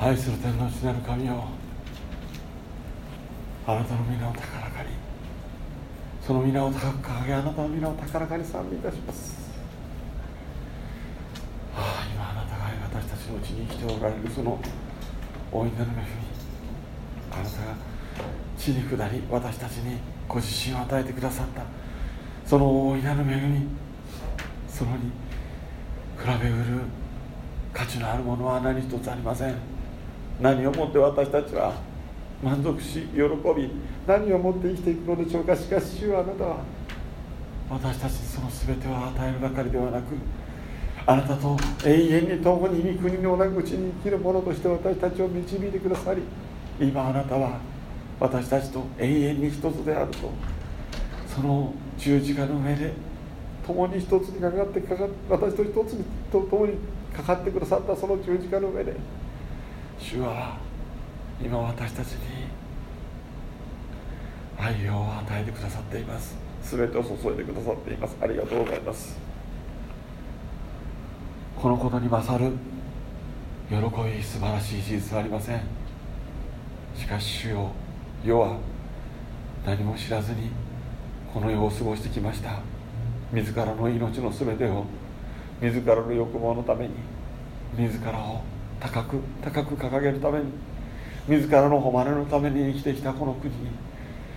愛する天の父なる神よ。あなたの皆を高らかに。その皆を高く掲げあなたの皆を高らかに賛美いたします。ああ今あなたが私たちのうちに生きておられるその大いなる恵みあなたが地に下り私たちにご自身を与えてくださった。その大いなる恵みそのに比べうる価値のあるものは何一つありません。何をもって私たちは満足し喜び何をもって生きていくのでしょうか。しかし主はあなたは私たちにその全てを与えるばかりではなくあなたと永遠に共に御国の裏口に生きる者として私たちを導いてくださり今あなたは私たちと永遠に一つであるとその十字架の上で共に一つにかかってかか私と一つにと共にかかってくださったその十字架の上で主は今私たちに愛を与えてくださっています。全てを注いでくださっています。ありがとうございます。このことに勝る喜び素晴らしい事実はありません。しかし主よ世は何も知らずにこの世を過ごしてきました。自らの命の全てを自らの欲望のために自らを高く高く掲げるために自らの誉れのために生きてきたこの国に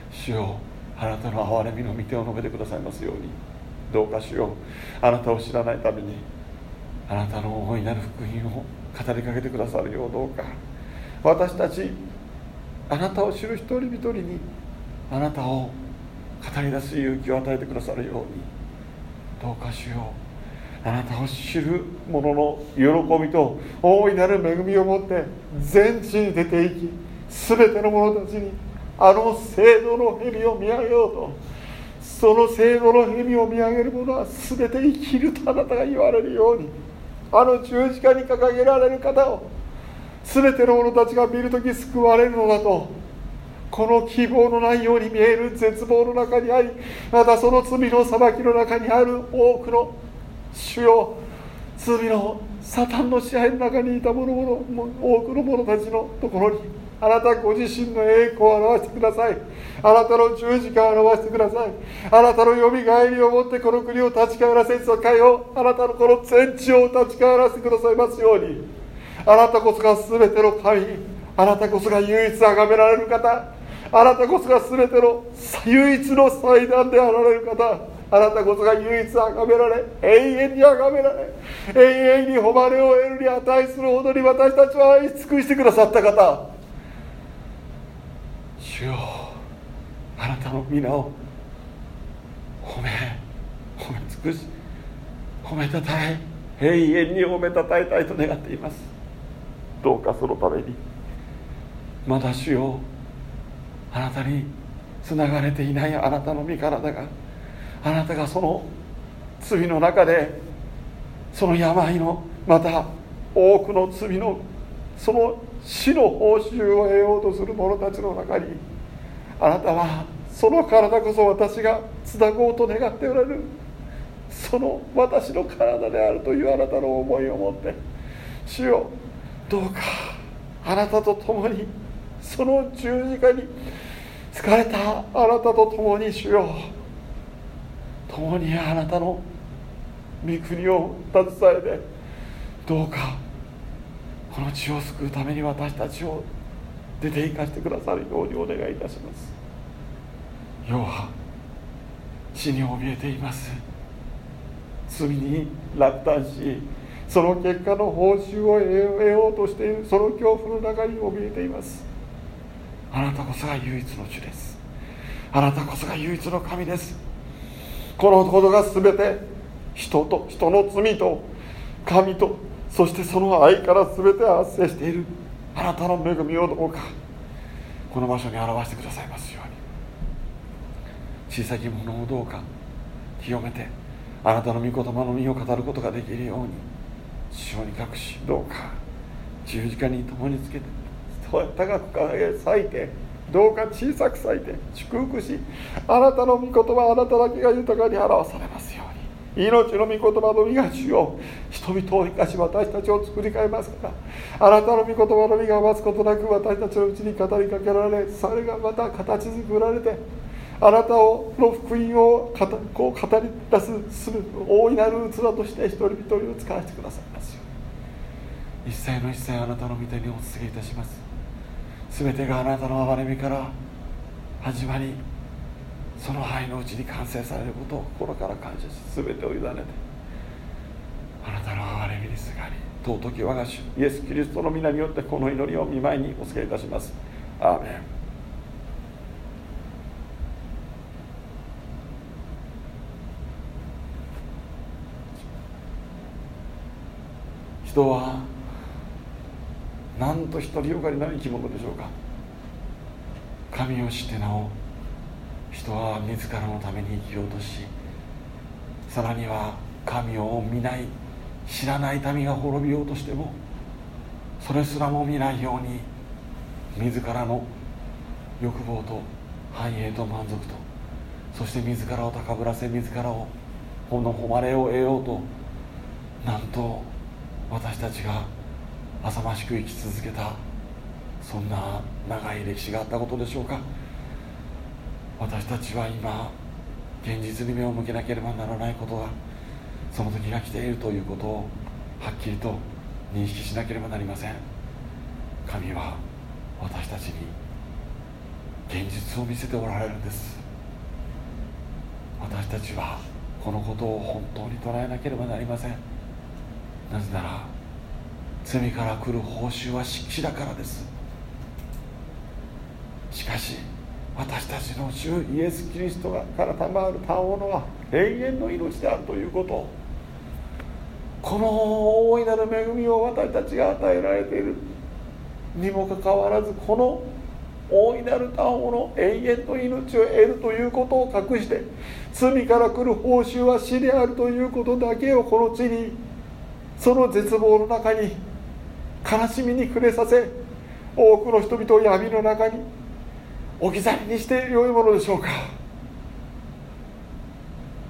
主よあなたの憐れみの御手を述べてくださいますように。どうか主よあなたを知らないためにあなたの大いなる福音を語りかけてくださるようどうか。私たちあなたを知る一人一人にあなたを語り出す勇気を与えてくださるように。どうか主ようあなたを知る者の喜びと大いなる恵みを持って全地に出ていき全ての者たちにあの聖堂の蛇を見上げようとその聖堂の蛇を見上げる者は全て生きるとあなたが言われるようにあの十字架に掲げられる方を全ての者たちが見るとき救われるのだとこの希望のないように見える絶望の中にありまたその罪の裁きの中にある多くの主よ罪のサタンの支配の中にいた者々多くの者たちのところにあなたご自身の栄光を表してください。あなたの十字架を表してください。あなたのよみがえりをもってこの国を立ち返らせそ会をあなたのこの全地を立ち返らせてくださいますように。あなたこそが全ての神あなたこそが唯一崇められる方あなたこそが全ての唯一の祭壇であられる方あなたこそが唯一崇められ永遠に崇められ永遠に誉れを得るに値するほどに私たちは愛し尽くしてくださった方。主よあなたの皆を褒め褒め尽くし褒めたたえ永遠に褒めたたえたいと願っています。どうかそのためにまだ主よあなたにつながれていないあなたの身体があなたがその罪の中でその病のまた多くの罪のその死の報酬を得ようとする者たちの中にあなたはその体こそ私がつなごうと願っておられる。その私の体であるというあなたの思いを持って主よどうかあなたと共にその十字架に疲れたあなたと共に主よ共にあなたの御国を携えてどうかこの地を救うために私たちを出て行かせてくださるようにお願いいたします。世は死に怯えています。罪に落胆しその結果の報酬を得ようとしているその恐怖の中に怯えています。あなたこそが唯一の主です。あなたこそが唯一の神です。このことが全て人と人の罪と神とそしてその愛から全て発生している。あなたの恵みをどうかこの場所に表してくださいますように。小さきものをどうか清めてあなたの御言葉の身を語ることができるように潮に隠しどうか十字架に共につけて高く掲げ裂いてどうか小さく裂いて祝福しあなたの御言葉あなただけが豊かに表されますように。命の御言葉の実が主よ。人々を生かし私たちを作り変えますから。あなたの御言葉の実が待つことなく私たちのうちに語りかけられそれがまた形作られてあなたの福音をこう語り出すする大いなる器として一人一人を使わせてくださいますように。一切の一切あなたの御手にお告げいたします。全てがあなたの憐れみから始まりその愛のうちに完成されることを心から感謝し全てを委ねてあなたの憐れみにすがり尊き我が主イエス・キリストの皆によってこの祈りを見舞いにお告げいたします。アーメン。人はなんと独りよがりな生き物でしょうか。神を知ってなお人は自らのために生きようとしさらには神を見ない知らない民が滅びようとしてもそれすらも見ないように自らの欲望と繁栄と満足とそして自らを高ぶらせ自らをこの誉れを得ようとなんと私たちが浅ましく生き続けたそんな長い歴史があったことでしょうか。私たちは今現実に目を向けなければならないことがその時が来ているということをはっきりと認識しなければなりません。神は私たちに現実を見せておられるんです。私たちはこのことを本当に捉えなければなりません。なぜなら罪から来る報酬は死だからです。しかし私たちの主イエス・キリストから賜る賜物は永遠の命であるということ。この大いなる恵みを私たちが与えられている。にもかかわらずこの大いなる賜物永遠の命を得るということを隠して罪から来る報酬は死であるということだけをこの地にその絶望の中に悲しみに暮れさせ多くの人々を闇の中に置き去りにして良いものでしょうか。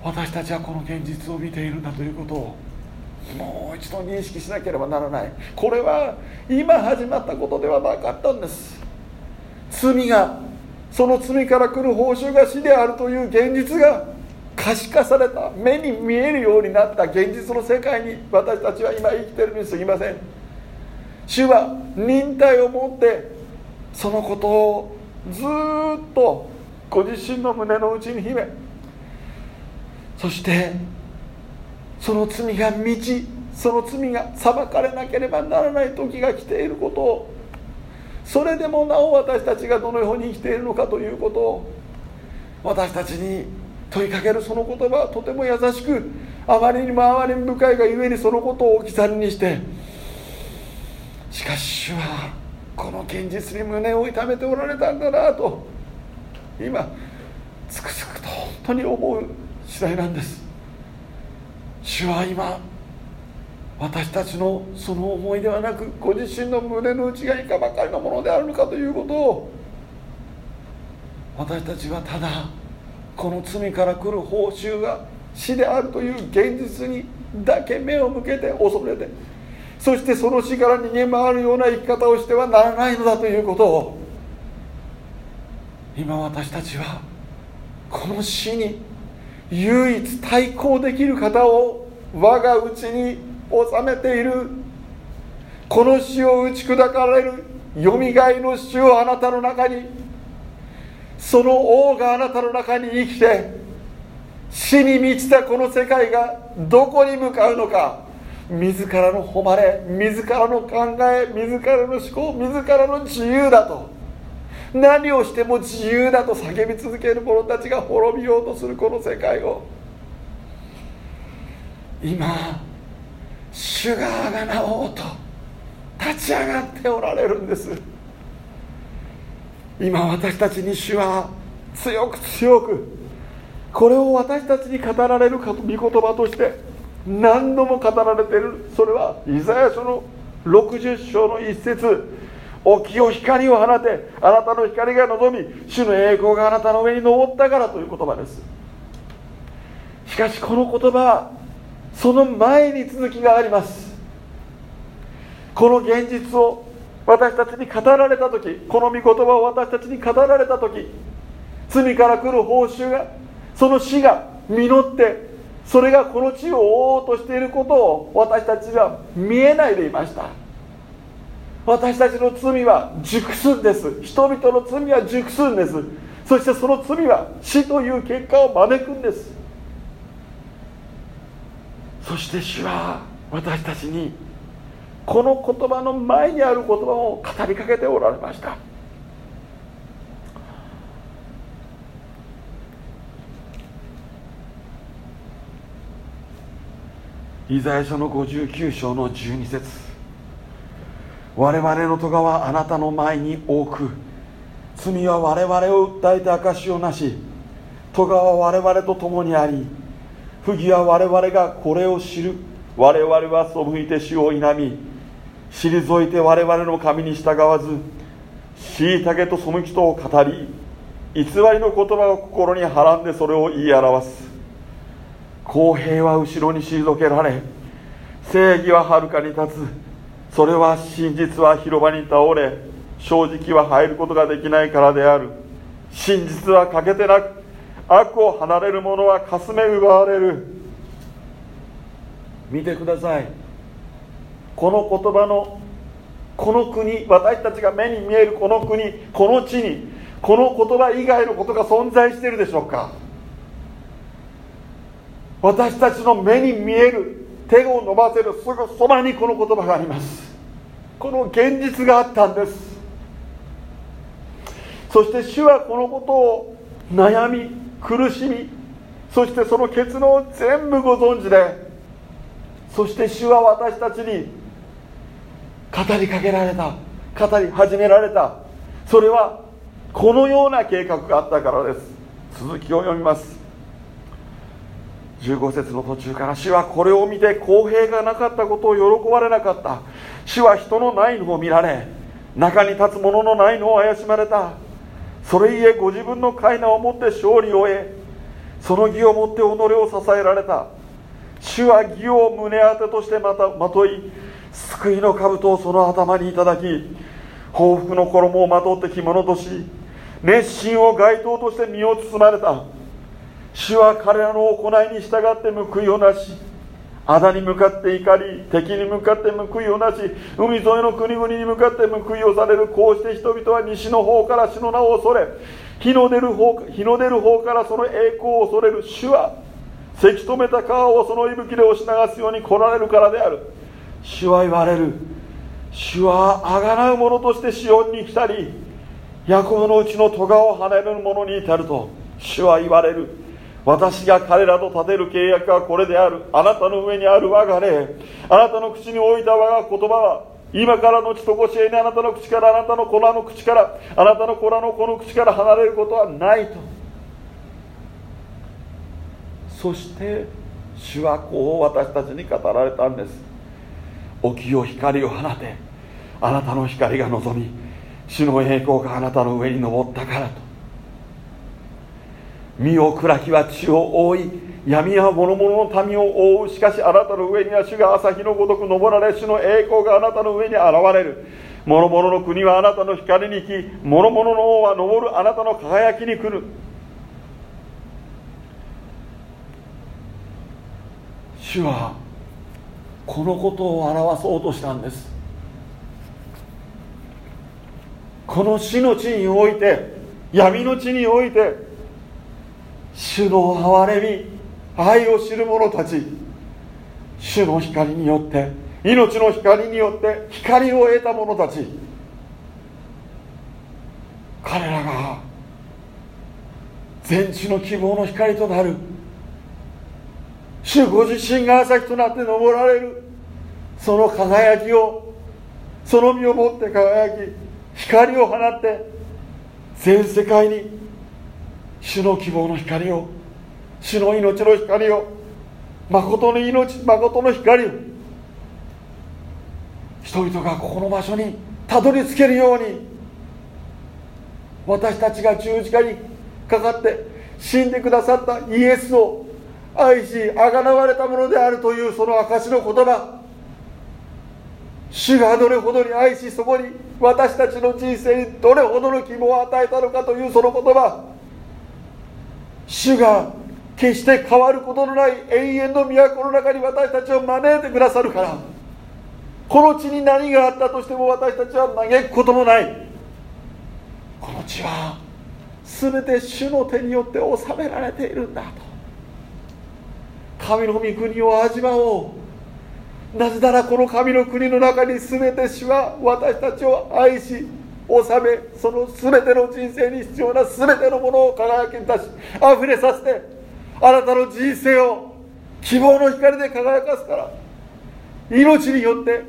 私たちはこの現実を見ているんだということをもう一度認識しなければならない。これは今始まったことではなかったんです。罪がその罪から来る報酬が死であるという現実が可視化された目に見えるようになった現実の世界に私たちは今生きてるにすぎません。主は忍耐を持ってそのことをずっとご自身の胸の内に秘めそしてその罪が満ちその罪が裁かれなければならない時が来ていることをそれでもなお私たちがどのように生きているのかということを私たちに問いかけるその言葉はとても優しくあまりにも哀れ深いがゆえにそのことを置き去りにしてしかし主はこの現実に胸を痛めておられたんだなと今つくづくと本当に思う次第なんです。主は今私たちのその思いではなくご自身の胸の内がいかばかりのものであるのかということを私たちはただこの罪から来る報酬が死であるという現実にだけ目を向けて恐れてそしてその死から逃げ回るような生き方をしてはならないのだということを今私たちはこの死に唯一対抗できる方を我がうちに収めている。この死を打ち砕かれるよみがえの死をあなたの中にその王があなたの中に生きて死に満ちたこの世界がどこに向かうのか。自らの誉れ自らの考え自らの思考自らの自由だと。何をしても自由だと叫び続ける者たちが滅びようとするこの世界を。今主があがなおうと立ち上がっておられるんです。今私たちに主は強く強くこれを私たちに語られるか御言葉として何度も語られてる。それはイザヤ書の60章の一節。沖きを光を放てあなたの光が望み主の栄光があなたの上に昇ったからという言葉です。しかしこの言葉はその前に続きがあります。この現実を私たちに語られた時この御言葉を私たちに語られた時罪から来る報酬がその死が実ってそれがこの地を覆おうとしていることを私たちは見えないでいました。私たちの罪は熟すんです。人々の罪は熟すんです。そしてその罪は死という結果を招くんです。そして主は私たちにこの言葉の前にある言葉を語りかけておられました。イザヤ書の59章の12節。我々の咎はあなたの前に多く。罪は我々を訴えて証をなし。咎は我々と共にあり。不義は我々がこれを知る。我々は背いて主を否み。退いて我々の神に従わず。虐げと背きとを語り。偽りの言葉を心にはらんでそれを言い表す。公平は後ろに退けられ正義ははるかに立つ。それは真実は広場に倒れ正直は入ることができないからである。真実は欠けてなく悪を離れる者はかすめ奪われる。見てください。この言葉のこの国私たちが目に見えるこの国この地にこの言葉以外のことが存在しているでしょうか。私たちの目に見える手を伸ばせるすぐそばにこの言葉があります。この現実があったんです。そして主はこのことを悩み苦しみそしてその結論を全部ご存知でそして主は私たちに語りかけられた語り始められた。それはこのような計画があったからです。続きを読みます。15節の途中から主はこれを見て公平がなかったことを喜ばれなかった。主は人のないのを見られ中に立つ者のないのを怪しまれた。それゆえご自分の階段を持って勝利を得その義をもって己を支えられた。主は義を胸当てとしてまたまとい救いの兜をその頭にいただき報復の衣をまとって着物とし熱心を街灯として身を包まれた。主は彼らの行いに従って報いをなし仇に向かって怒り敵に向かって報いをなし海沿いの国々に向かって報いをされるこうして人々は西の方から主の名を恐れ日の出る方日の出る方からその栄光を恐れる。主はせき止めた川をその息吹で押し流すように来られるからである。主は言われる。主はあがなう者としてシオンに来たりヤコブのうちの咎を跳ねる者に至ると主は言われる。私が彼らと立てる契約はこれである。あなたの上にある我が霊。あなたの口に置いた我が言葉は今からの血とこしえにあなたの口からあなたの子らの口からあなたの子らの子の口から離れることはないと。そして主はこう私たちに語られたんです。起きよ光を放て。あなたの光が望み主の栄光があなたの上に昇ったからと。身を暗きは地を覆い闇は諸々の民を覆うしかしあなたの上には主が朝日のごとく昇られ主の栄光があなたの上に現れる。諸々の国はあなたの光に行き諸々の王は昇るあなたの輝きに来る。主はこのことを表そうとしたんです。この死の地において闇の地において主の憐れみ愛を知る者たち主の光によって命の光によって光を得た者たち彼らが全地の希望の光となる主ご自身が朝日となって昇られるその輝きをその身をもって輝き光を放って全世界に主の希望の光を主の命の光を誠の命誠の光を人々がここの場所にたどり着けるように私たちが十字架にかかって死んでくださったイエスを愛しあがなわれたものであるというその証の言葉主がどれほどに愛しそこに私たちの人生にどれほどの希望を与えたのかというその言葉主が決して変わることのない永遠の都の中に私たちを招いてくださるから。この地に何があったとしても私たちは嘆くこともない。この地は全て主の手によって治められているんだと。神の御国を味わおう。なぜならこの神の国の中に全て主は私たちを愛し治めその全ての人生に必要な全てのものを輝きに出し溢れさせてあなたの人生を希望の光で輝かすから命によって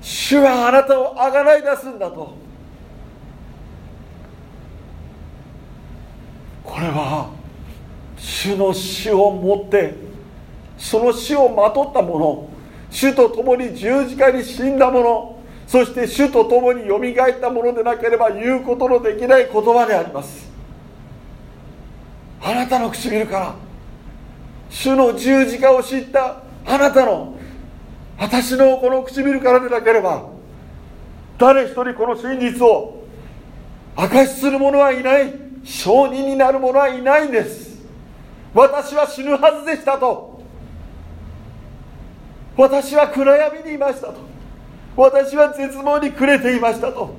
主はあなたをあがない出すんだと。これは主の死をもってその死をまとったもの主と共に十字架に死んだものそして主と共によみがえったものでなければ言うことのできない言葉であります。あなたの唇から主の十字架を知ったあなたの私のこの唇からでなければ誰一人この真実を明かしする者はいない証人になる者はいないんです。私は死ぬはずでしたと。私は暗闇にいましたと。私は絶望に暮れていましたと。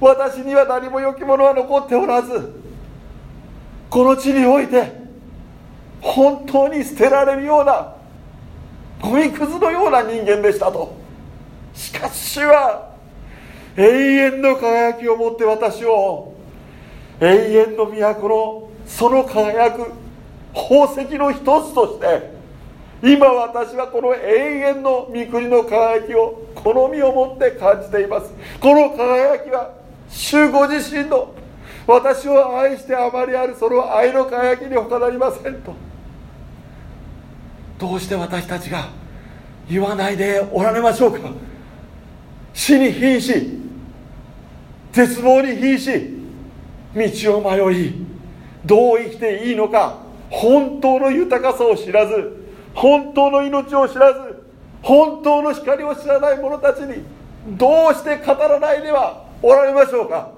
私には何も良きものは残っておらずこの地において本当に捨てられるようなゴミくずのような人間でしたと。しかしは永遠の輝きを持って私を永遠の都のその輝く宝石の一つとして今私はこの永遠の御国の輝きを好みを持って感じています。この輝きは主ご自身の。私を愛してあまりあるその愛の輝きに他なりませんと。どうして私たちが言わないでおられましょうか。死に瀕し絶望に瀕し道を迷いどう生きていいのか本当の豊かさを知らず本当の命を知らず本当の光を知らない者たちにどうして語らないではおられましょうか。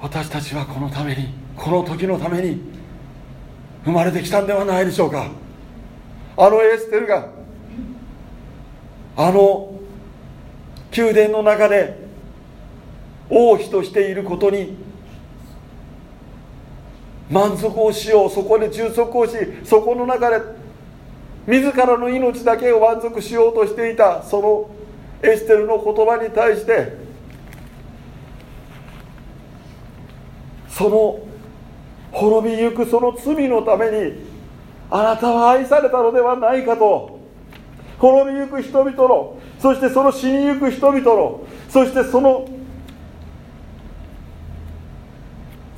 私たちはこのためにこの時のために生まれてきたんではないでしょうか。あのエステルがあの宮殿の中で王妃としていることに満足をしよう。そこで充足をしそこの中で自らの命だけを満足しようとしていたそのエステルの言葉に対してその滅びゆくその罪のためにあなたは愛されたのではないかと滅びゆく人々のそしてその死にゆく人々のそしてその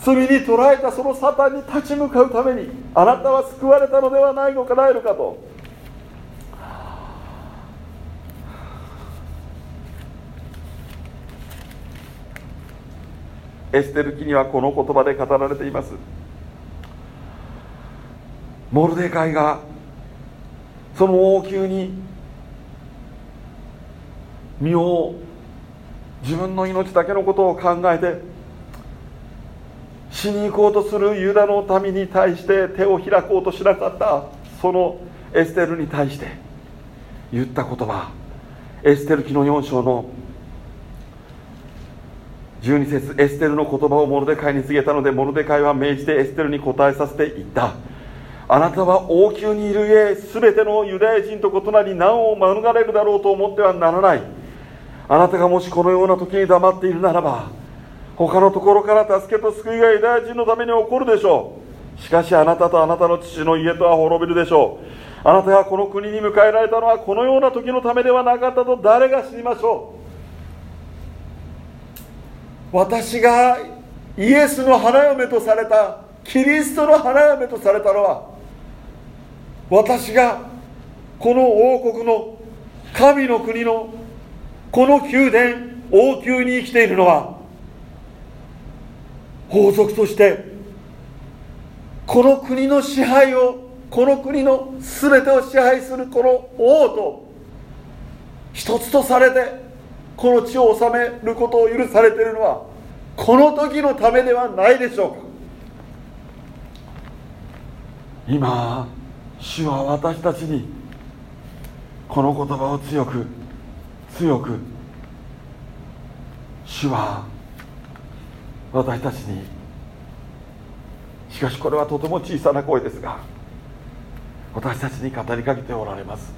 罪に捉えたそのサタンに立ち向かうためにあなたは救われたのではないのかないのかと。エステル記にはこの言葉で語られています。モルデカイがその王宮に身を自分の命だけのことを考えて死に行こうとするユダの民に対して手を開こうとしなかったそのエステルに対して言った言葉エステル記の4章の12節エステルの言葉をモルデカイに告げたのでモルデカイは命じてエステルに答えさせて言った。あなたは王宮にいるゆえ全てのユダヤ人と異なり難を免れるだろうと思ってはならない。あなたがもしこのような時に黙っているならば他のところから助けと救いがユダヤ人のために起こるでしょう。しかしあなたとあなたの父の家とは滅びるでしょう。あなたがこの国に迎えられたのはこのような時のためではなかったと誰が知りましょう。私がイエスの花嫁とされたキリストの花嫁とされたのは私がこの王国の神の国のこの宮殿王宮に生きているのは法則としてこの国の支配をこの国の全てを支配するこの王と一つとされてこの地を治めることを許されているのはこの時のためではないでしょうか。今主は私たちにこの言葉を強く強く主は私たちに。しかしこれはとても小さな声ですが私たちに語りかけておられます。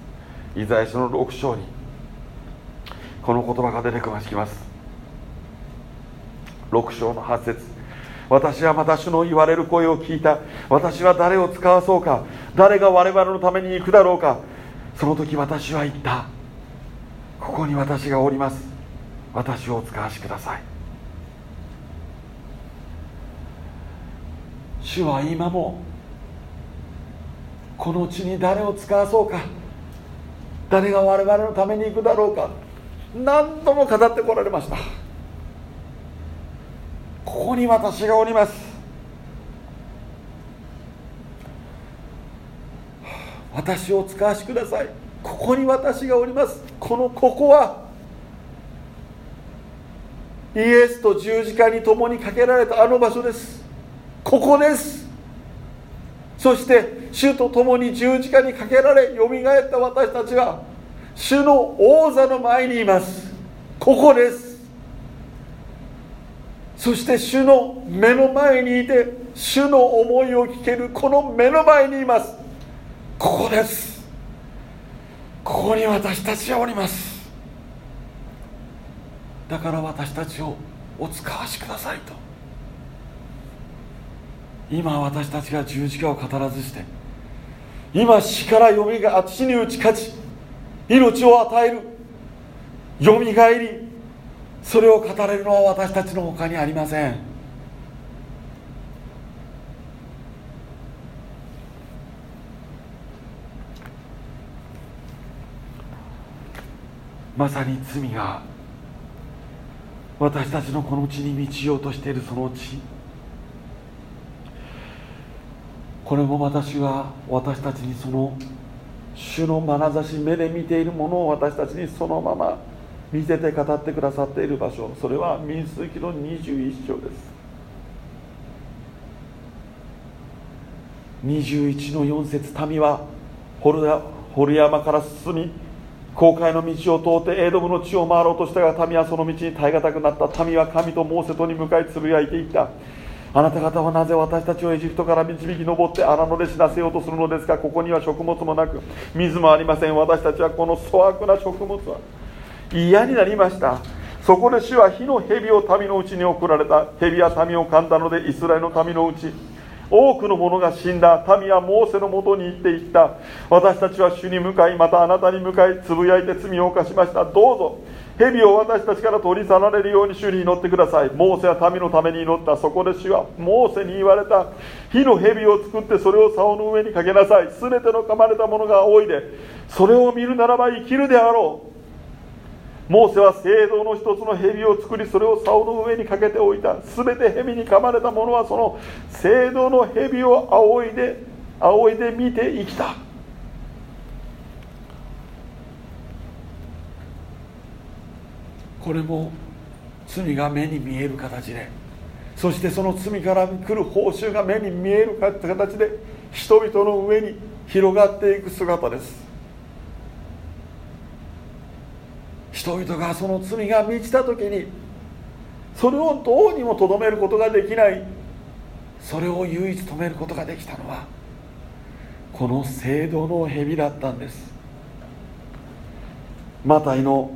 イザヤ書の6章に。この言葉が出てきます。6章の8節。私はまた主の言われる声を聞いた。私は誰を使わそうか。誰が我々のために行くだろうか。その時私は言った。ここに私がおります。私をお使わしください。主は今もこの地に誰を使わそうか。誰が我々のために行くだろうか。何度も語ってこられました。ここに私がおります。私を使わしください。ここに私がおります。このここはイエスと十字架に共にかけられたあの場所です。ここです。そして主と共に十字架にかけられよみがえった私たちは主の王座の前にいます。ここです。そして主の目の前にいて主の思いを聞けるこの目の前にいます。ここです。ここに私たちはおります。だから私たちをお使わしくださいと。今私たちが十字架を語らずして今死からよみが死に打ち勝ち命を与えるよみがえりそれを語れるのは私たちの他にありません。まさに罪が私たちのこの地に満ちようとしているその地。これも私は私たちにその主の眼差し目で見ているものを私たちにそのまま見せて語ってくださっている場所。それは民数記の21章です。21の4節民はホル山から進み航海の道を通ってエドムの地を回ろうとしたが民はその道に耐え難くなった。民は神とモーセとに向かいつぶやいていった。あなた方はなぜ私たちをエジプトから導き上って荒野で死なせようとするのですか？ここには食物もなく水もありません。私たちはこの粗悪な食物は嫌になりました。そこで主は火の蛇を民のうちに送られた。蛇は民を噛んだのでイスラエルの民のうち多くの者が死んだ。民はモーセのもとに行っていった。私たちは主に向かいまたあなたに向かいつぶやいて罪を犯しました。どうぞ。蛇を私たちから取り去られるように主に祈ってください。モーセは民のために祈った。そこで主はモーセに言われた。火の蛇を作ってそれを竿の上にかけなさい。全ての噛まれたものが青いでそれを見るならば生きるであろう。モーセは聖堂の一つの蛇を作りそれを竿の上にかけておいた。全て蛇に噛まれたものはその聖堂の蛇を仰いで仰いで見て生きた。これも罪が目に見える形で。そしてその罪から来る報酬が目に見える形で人々の上に広がっていく姿です。人々がその罪が満ちた時にそれをどうにもとどめることができない。それを唯一止めることができたのはこの聖堂の蛇だったんです。マタイの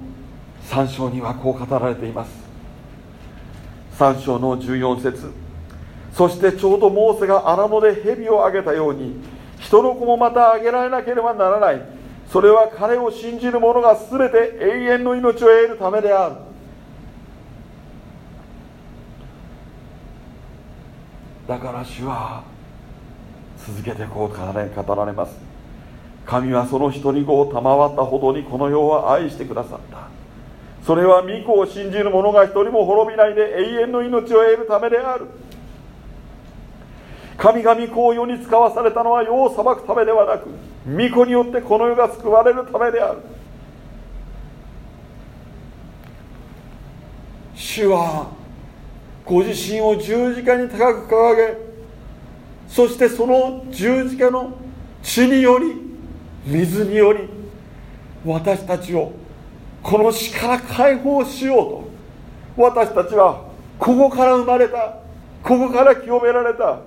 3章にはこう語られています。3章の14節。そしてちょうどモーセが荒野で蛇をあげたように人の子もまたあげられなければならない。それは彼を信じる者が全て永遠の命を得るためである。だから主は続けてこう語られます。神はその一人子を賜ったほどにこの世を愛してくださった。それは御子を信じる者が一人も滅びないで永遠の命を得るためである。神々こう世に使わされたのは世を裁くためではなく御子によってこの世が救われるためである。主はご自身を十字架に高く掲げそしてその十字架の血により水により私たちをこの死から解放しようと私たちはここから生まれたここから清められた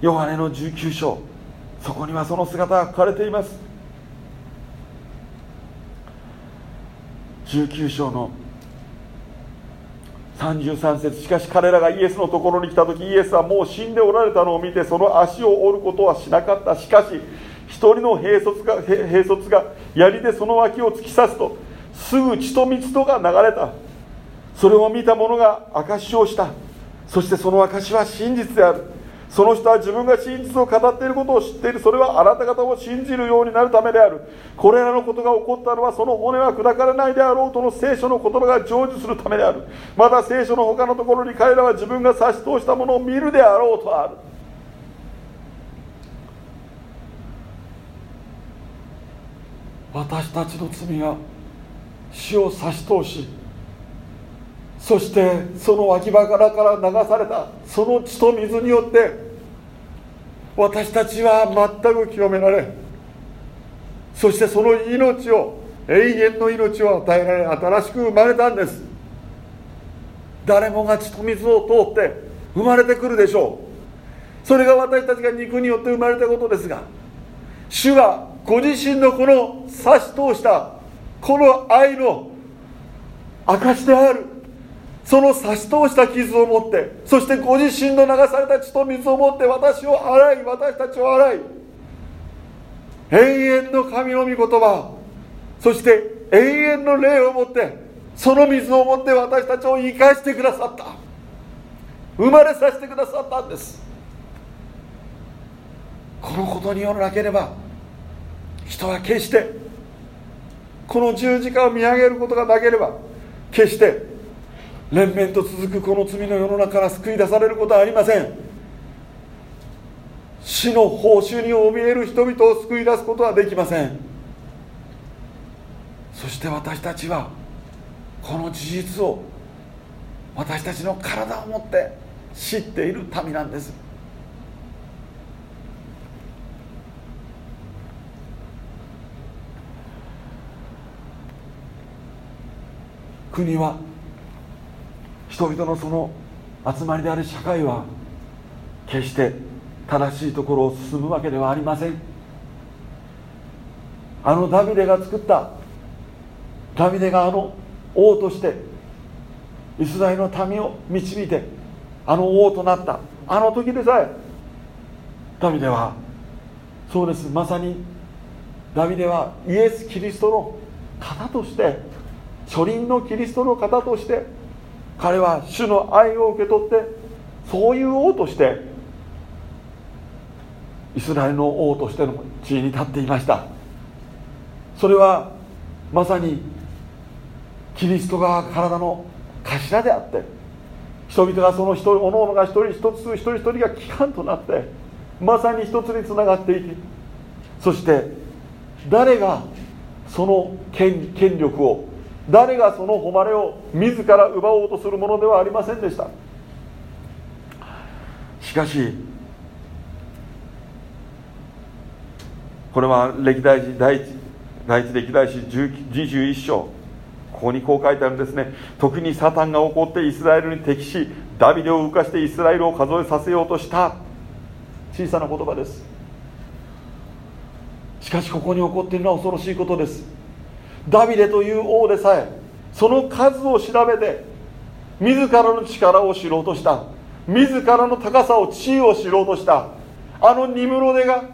ヨハネの19章そこにはその姿が書かれています。19章の33節しかし彼らがイエスのところに来た時イエスはもう死んでおられたのを見てその足を折ることはしなかった。しかし一人の兵卒が兵卒が槍でその脇を突き刺すとすぐ血と蜜とが流れた。それを見た者が証しをした。そしてその証しは真実である。その人は自分が真実を語っていることを知っている。それはあなた方を信じるようになるためである。これらのことが起こったのはその骨は砕かれないであろう。との聖書の言葉が成就するためである。また聖書の他のところに彼らは自分が差し通したものを見るであろうとある。私たちの罪が死を差し通しそしてその脇腹から流されたその血と水によって私たちは全く清められそしてその命を永遠の命を与えられ新しく生まれたんです。誰もが血と水を通って生まれてくるでしょう。それが私たちが肉によって生まれたことですが主はご自身のこの差し通したこの愛の証である。その差し通した傷を持ってそしてご自身の流された血と水を持って私を洗い私たちを洗い永遠の神の御言葉そして永遠の霊を持ってその水を持って私たちを生かしてくださった。生まれさせてくださったんです。このことによらなければ人は決してこの十字架を見上げることがなければ決して連綿と続くこの罪の世の中から救い出されることはありません。死の報酬に怯える人々を救い出すことはできません。そして私たちはこの事実を私たちの体を持って知っている民なんです。国は人々のその集まりである社会は決して正しいところを進むわけではありません。あのダビデが作ったダビデがあの王としてイスラエルの民を導いてあの王となったあの時でさえダビデはそうです。まさにダビデはイエス・キリストの方として初輪のキリストの方として彼は主の愛を受け取ってそういう王としてイスラエルの王としての地位に立っていました。それはまさにキリストが体の頭であって人々がその一人おのおのが一人一つ一人一人が機関となってまさに一つにつながっていきそして誰がその権権力を誰がその誉れを自ら奪おうとするものではありませんでした。しかしこれは歴代史第一第一歴代史21章ここにこう書いてあるんですね。時にサタンが起こってイスラエルに敵しダビデを動かしてイスラエルを数えさせようとした。小さな言葉です。しかしここに起こっているのは恐ろしいことです。ダビデという王でさえその数を調べて自らの力を知ろうとした。自らの高さを地位を知ろうとした。あのニムロデが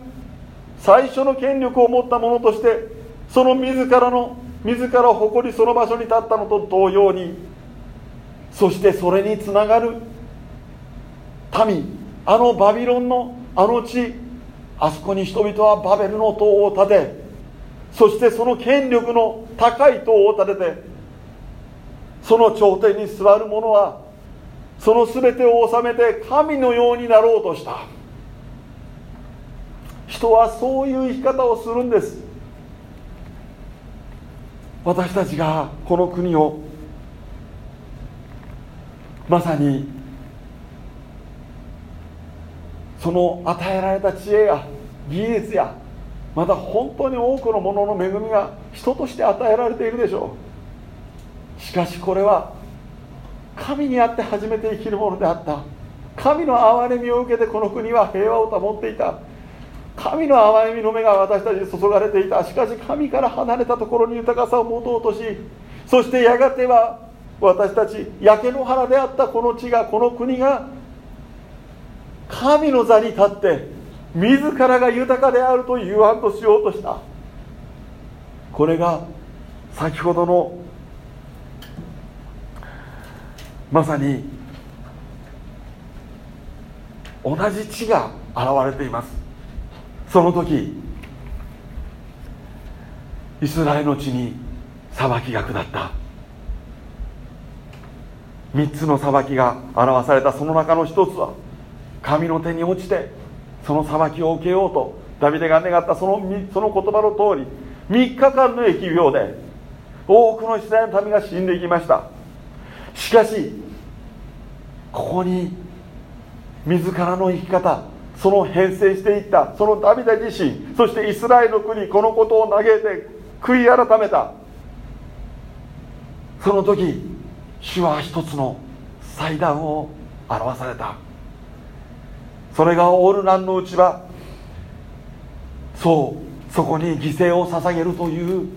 最初の権力を持った者としてその自らの自ら誇りその場所に立ったのと同様にそしてそれにつながる民あのバビロンのあの地あそこに人々はバベルの塔を建てそしてその権力の高い塔を建ててその頂点に座る者はその全てを治めて神のようになろうとした。人はそういう生き方をするんです。私たちがこの国をまさにその与えられた知恵や技術やまた本当に多くのものの恵みが人として与えられているでしょう。しかしこれは神にあって初めて生きるものであった。神の憐れみを受けてこの国は平和を保っていた。神の憐れみの目が私たちに注がれていた。しかし神から離れたところに豊かさを持とうとしそしてやがては私たち焼け野原であったこの地がこの国が神の座に立って自らが豊かであると言わんとしようとした。これが先ほどのまさに同じ地が現れています。その時イスラエルの地に裁きが下った。3つの裁きが表された。その中の一つは神の手に落ちてその裁きを受けようとダビデが願ったそのその言葉の通り3日間の疫病で多くのイスラエルの民が死んでいきました。しかしここに自らの生き方その変遷していったそのダビデ自身そしてイスラエルの国このことを嘆いて悔い改めた。その時主は一つの祭壇を表された。それがオールナンのうちはそうそこに犠牲を捧げるという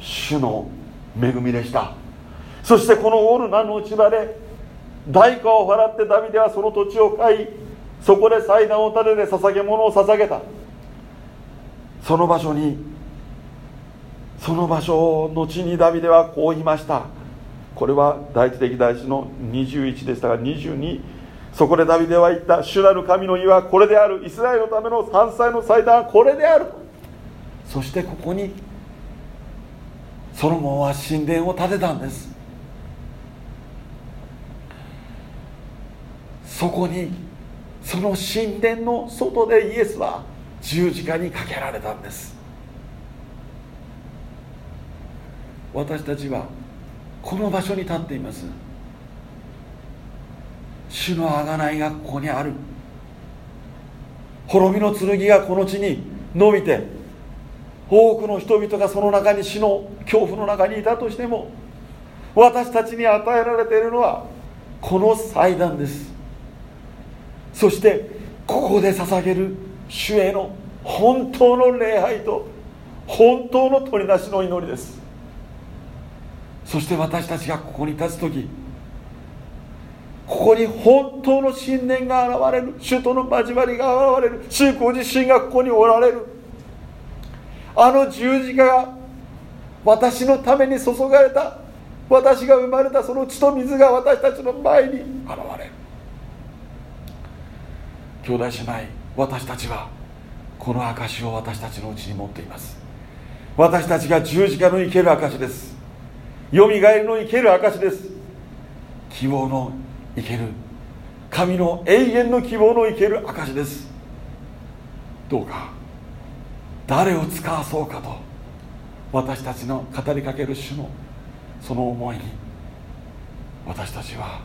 主の恵みでした。そしてこのオールナの内場で代価を払ってダビデはその土地を買いそこで祭壇を立てて捧げ物を捧げた。その場所にその場所の地にダビデはこう言いました。これは第一的大師の21でしたが22そこでダビデは言った主なる神の家はこれである。イスラエルのための山菜の祭壇はこれである。そしてここにソロモンは神殿を建てたんです。そこにその神殿の外でイエスは十字架にかけられたんです。私たちはこの場所に立っています。主の贖いがここにある。滅びの剣がこの地に伸びて多くの人々がその中に死の恐怖の中にいたとしても私たちに与えられているのはこの祭壇です。そしてここで捧げる主への本当の礼拝と本当の取り出しの祈りです。そして私たちがここに立つ時ここに本当の信念が現れる。主との交わりが現れる。主ご自身がここにおられる。あの十字架が私のために注がれた。私が生まれた。その血と水が私たちの前に現れる。兄弟姉妹私たちはこの証を私たちのうちに持っています。私たちが十字架の生ける証です。よみがえりの生ける証です。希望の生ける。神の永遠の希望の生ける証です。どうか誰を使わそうかと私たちの語りかける主のその思いに私たちは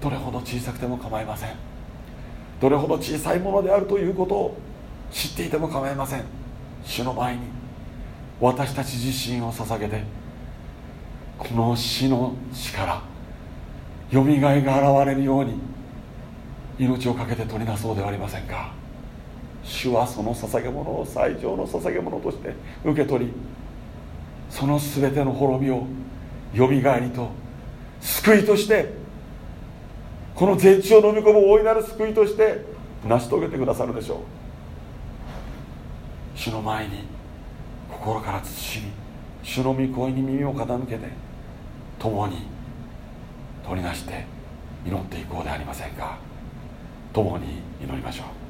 どれほど小さくても構いません。どれほど小さいものであるということを知っていても構いません。主の前に私たち自身を捧げてこの死の力よみがえが現れるように命を懸けて取りなそうではありませんか。主はその捧げ物を最上の捧げ物として受け取りその全ての滅びをよみがえりと救いとしてこの全地を飲み込む大いなる救いとして成し遂げてくださるでしょう。主の前に心から慎み主の御声に耳を傾けて共に取りなして祈っていこうではありませんか。共に祈りましょう。